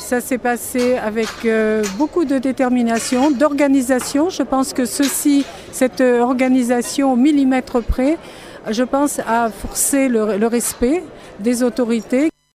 Ça s'est passé avec euh, beaucoup de détermination, d'organisation. Je pense que ceci, cette euh, organisation au millimètre près, je pense, a forcé le respect des autorités